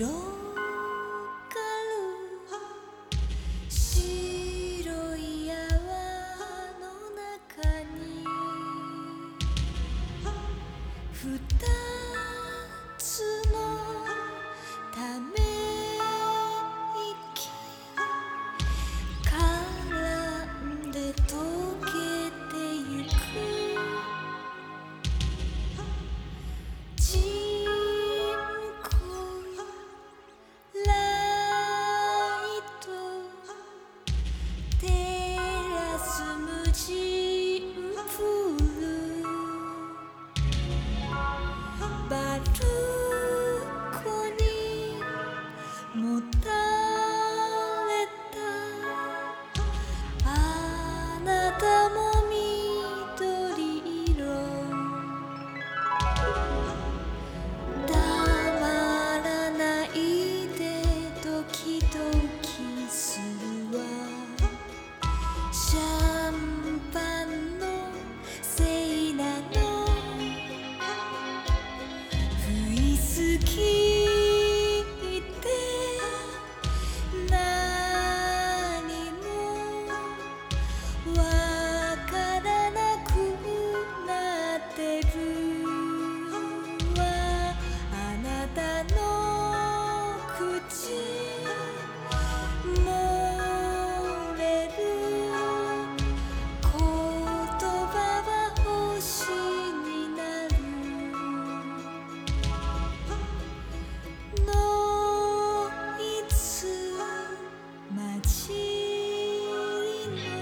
広がる白い泡の中に二人 Bye.